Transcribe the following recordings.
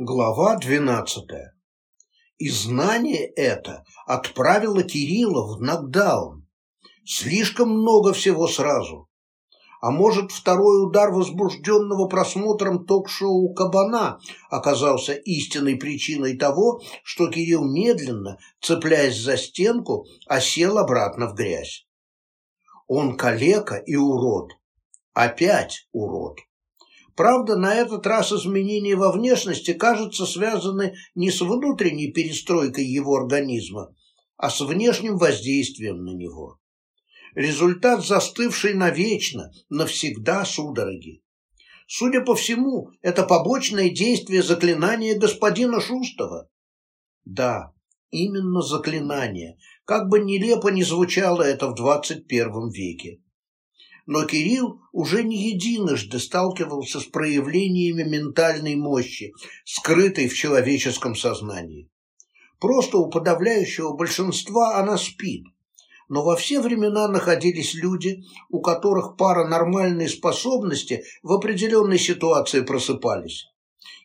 Глава двенадцатая. И знание это отправило Кирилла в нокдаун. Слишком много всего сразу. А может, второй удар возбужденного просмотром ток-шоу «Кабана» оказался истинной причиной того, что Кирилл медленно, цепляясь за стенку, осел обратно в грязь. Он калека и урод. Опять урод. Правда, на этот раз изменения во внешности, кажется, связаны не с внутренней перестройкой его организма, а с внешним воздействием на него. Результат застывший навечно, навсегда судороги. Судя по всему, это побочное действие заклинания господина Шустова. Да, именно заклинание, как бы нелепо ни звучало это в двадцать первом веке но Кирилл уже не единожды сталкивался с проявлениями ментальной мощи, скрытой в человеческом сознании. Просто у подавляющего большинства она спит, но во все времена находились люди, у которых паранормальные способности в определенной ситуации просыпались.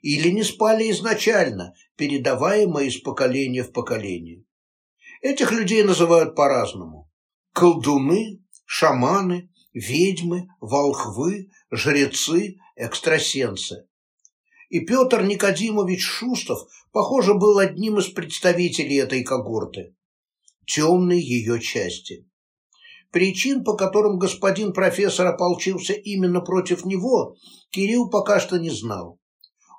Или не спали изначально, передаваемые из поколения в поколение. Этих людей называют по-разному. Колдуны, шаманы, ведьмы, волхвы, жрецы, экстрасенсы. И Петр Никодимович Шустов, похоже, был одним из представителей этой когорты, темной ее части. Причин, по которым господин профессор ополчился именно против него, Кирилл пока что не знал.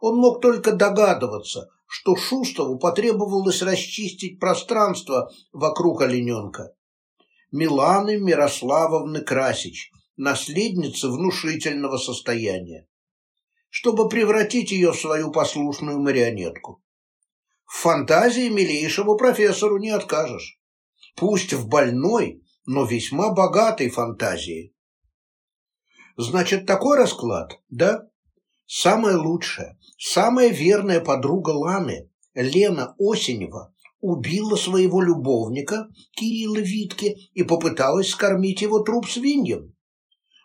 Он мог только догадываться, что Шустову потребовалось расчистить пространство вокруг олененка. Миланы Мирославовны Красич, наследницы внушительного состояния, чтобы превратить ее в свою послушную марионетку. В фантазии милейшему профессору не откажешь. Пусть в больной, но весьма богатой фантазии. Значит, такой расклад, да? Самая лучшая, самая верная подруга Ланы, Лена Осенева, убила своего любовника, Кирилла Витке, и попыталась скормить его труп свиньям.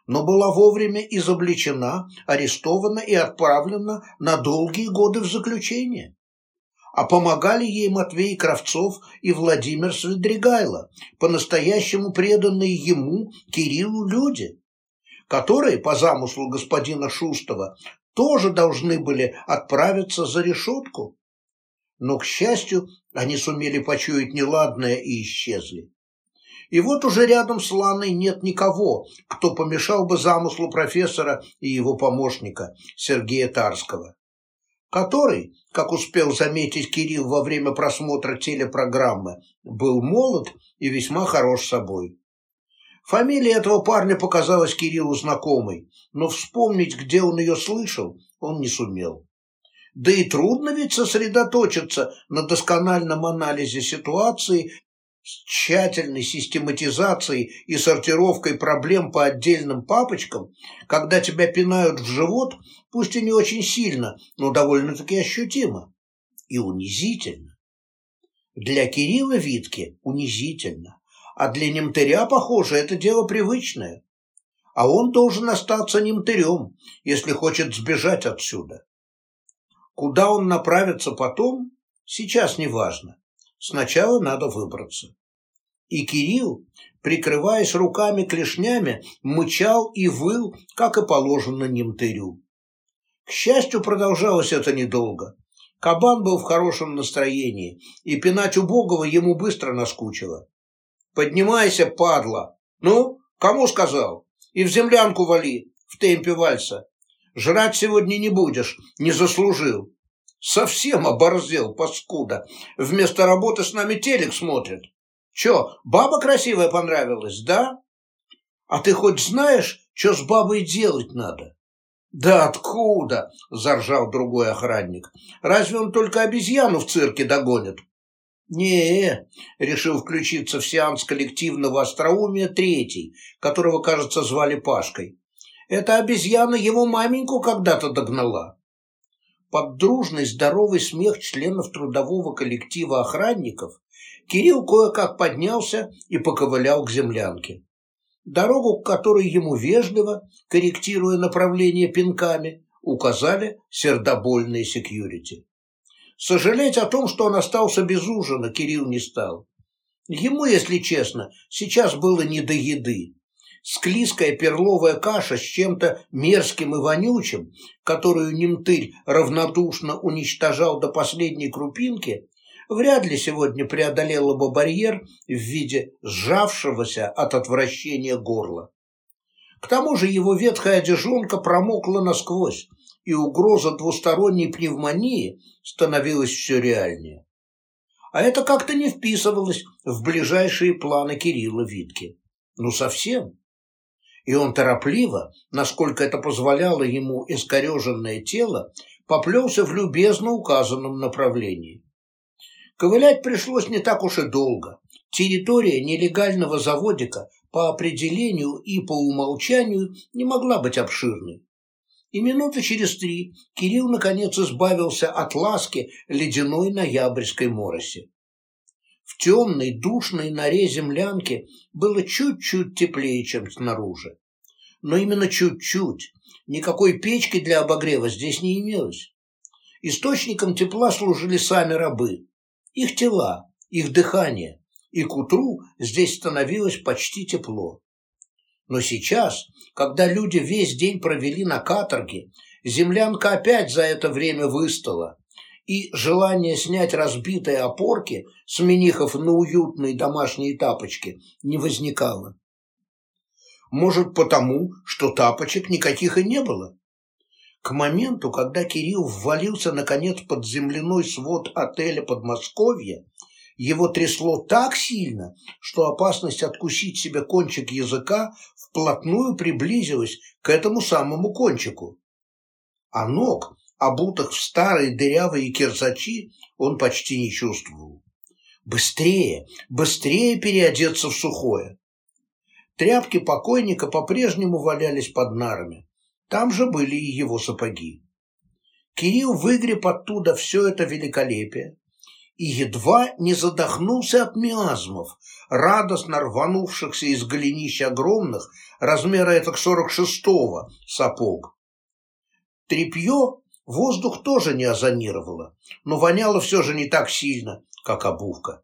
Но была вовремя изобличена, арестована и отправлена на долгие годы в заключение. А помогали ей Матвей Кравцов и Владимир Свидригайло, по-настоящему преданные ему, Кириллу, люди, которые, по замыслу господина Шустова, тоже должны были отправиться за решетку но, к счастью, они сумели почуять неладное и исчезли. И вот уже рядом с Ланой нет никого, кто помешал бы замыслу профессора и его помощника Сергея Тарского, который, как успел заметить Кирилл во время просмотра телепрограммы, был молод и весьма хорош собой. Фамилия этого парня показалась Кириллу знакомой, но вспомнить, где он ее слышал, он не сумел. Да и трудно ведь сосредоточиться на доскональном анализе ситуации с тщательной систематизацией и сортировкой проблем по отдельным папочкам, когда тебя пинают в живот, пусть и не очень сильно, но довольно-таки ощутимо и унизительно. Для Кирилла Витки унизительно, а для немтыря, похоже, это дело привычное. А он должен остаться немтырем, если хочет сбежать отсюда. Куда он направится потом, сейчас не важно. Сначала надо выбраться. И Кирилл, прикрываясь руками-клешнями, мычал и выл, как и положено немтырю. К счастью, продолжалось это недолго. Кабан был в хорошем настроении, и пинать убогого ему быстро наскучило. «Поднимайся, падла! Ну, кому сказал? И в землянку вали, в темпе вальса. Жрать сегодня не будешь, не заслужил. Совсем оборзел, паскуда. Вместо работы с нами телек смотрит. Че, баба красивая понравилась, да? А ты хоть знаешь, что с бабой делать надо? Да откуда? Заржал другой охранник. Разве он только обезьяну в цирке догонит? не решил включиться в сеанс коллективного остроумия третий, которого, кажется, звали Пашкой. Эта обезьяна его маменьку когда-то догнала. Под дружный здоровый смех членов трудового коллектива охранников Кирилл кое-как поднялся и поковылял к землянке. Дорогу, к которой ему вежливо, корректируя направление пинками, указали сердобольные секьюрити. Сожалеть о том, что он остался без ужина, Кирилл не стал. Ему, если честно, сейчас было не до еды. Склизкая перловая каша с чем-то мерзким и вонючим, которую Немтырь равнодушно уничтожал до последней крупинки, вряд ли сегодня преодолела бы барьер в виде сжавшегося от отвращения горла. К тому же его ветхая одежонка промокла насквозь, и угроза двусторонней пневмонии становилась все реальнее. А это как-то не вписывалось в ближайшие планы Кирилла Витки. Ну, совсем. И он торопливо, насколько это позволяло ему искореженное тело, поплелся в любезно указанном направлении. Ковылять пришлось не так уж и долго. Территория нелегального заводика по определению и по умолчанию не могла быть обширной. И минуты через три Кирилл наконец избавился от ласки ледяной ноябрьской мороси. В темной, душной норе землянки было чуть-чуть теплее, чем снаружи. Но именно чуть-чуть. Никакой печки для обогрева здесь не имелось. Источником тепла служили сами рабы. Их тела, их дыхание. И к утру здесь становилось почти тепло. Но сейчас, когда люди весь день провели на каторге, землянка опять за это время выстала, и желание снять разбитые опорки, сменив их на уютные домашние тапочки, не возникало. Может, потому, что тапочек никаких и не было? К моменту, когда Кирилл ввалился наконец под земляной свод отеля Подмосковье, его трясло так сильно, что опасность откусить себе кончик языка вплотную приблизилась к этому самому кончику. А ног, обутых в старые дырявые кирзачи, он почти не чувствовал. Быстрее, быстрее переодеться в сухое. Тряпки покойника по-прежнему валялись под нарами. Там же были и его сапоги. Кирилл выгреб оттуда все это великолепие, и едва не задохнулся от миазмов, радостно рванувшихся из голенищ огромных, размера это к сорок шестого, сапог. Трепье воздух тоже не озонировало, но воняло все же не так сильно, как обувка.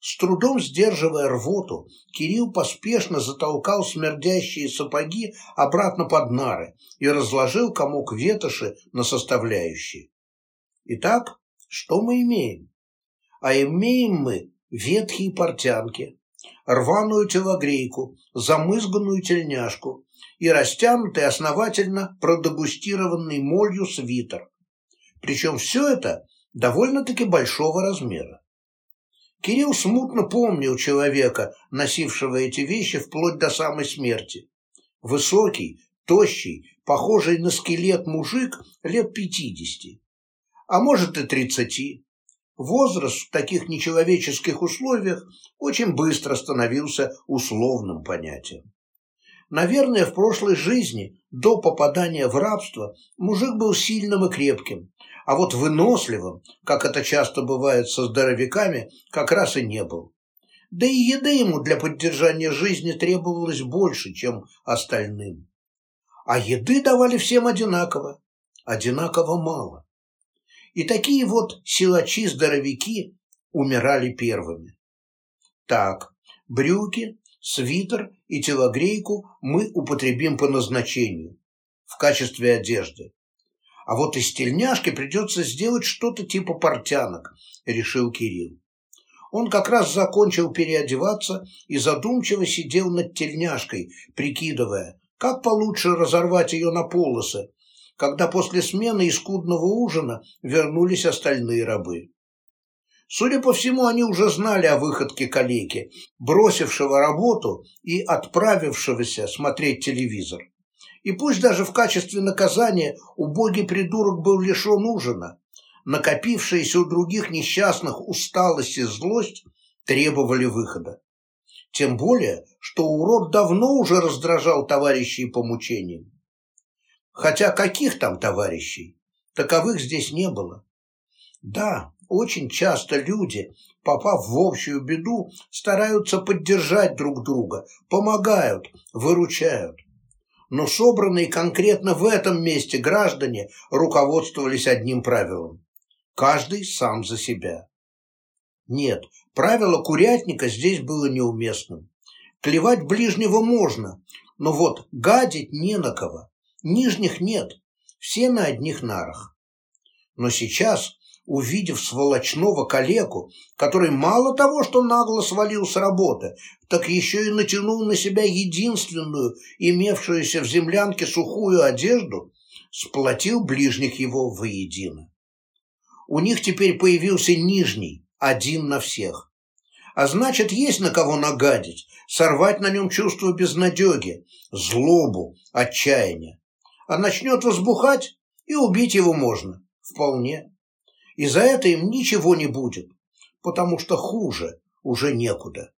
С трудом сдерживая рвоту, Кирилл поспешно затолкал смердящие сапоги обратно под нары и разложил комок ветоши на составляющие. Итак, что мы имеем? а имеем мы ветхие портянки, рваную телогрейку, замызганную тельняшку и растянутый основательно продегустированный молью свитер. Причем все это довольно-таки большого размера. Кирилл смутно помнил человека, носившего эти вещи вплоть до самой смерти. Высокий, тощий, похожий на скелет мужик лет пятидесяти, а может и тридцати, Возраст в таких нечеловеческих условиях очень быстро становился условным понятием. Наверное, в прошлой жизни, до попадания в рабство, мужик был сильным и крепким, а вот выносливым, как это часто бывает со здоровяками, как раз и не был. Да и еды ему для поддержания жизни требовалось больше, чем остальным. А еды давали всем одинаково, одинаково мало. И такие вот силачи-здоровяки умирали первыми. Так, брюки, свитер и телогрейку мы употребим по назначению, в качестве одежды. А вот из тельняшки придется сделать что-то типа портянок, решил Кирилл. Он как раз закончил переодеваться и задумчиво сидел над тельняшкой, прикидывая, как получше разорвать ее на полосы, когда после смены и скудного ужина вернулись остальные рабы. Судя по всему, они уже знали о выходке калеки, бросившего работу и отправившегося смотреть телевизор. И пусть даже в качестве наказания убогий придурок был лишен ужина, накопившиеся у других несчастных усталость и злость требовали выхода. Тем более, что урод давно уже раздражал товарищей по мучениям. Хотя каких там товарищей? Таковых здесь не было. Да, очень часто люди, попав в общую беду, стараются поддержать друг друга, помогают, выручают. Но собранные конкретно в этом месте граждане руководствовались одним правилом. каждый сам за себя. Нет, правило курятника здесь было неуместным. Клевать ближнего можно, но вот гадить не на кого. Нижних нет, все на одних нарах. Но сейчас, увидев сволочного калеку, который мало того, что нагло свалил с работы, так еще и натянул на себя единственную, имевшуюся в землянке сухую одежду, сплотил ближних его воедино. У них теперь появился нижний, один на всех. А значит, есть на кого нагадить, сорвать на нем чувство безнадеги, злобу, отчаяния. А начнет возбухать, и убить его можно. Вполне. И за это им ничего не будет, потому что хуже уже некуда.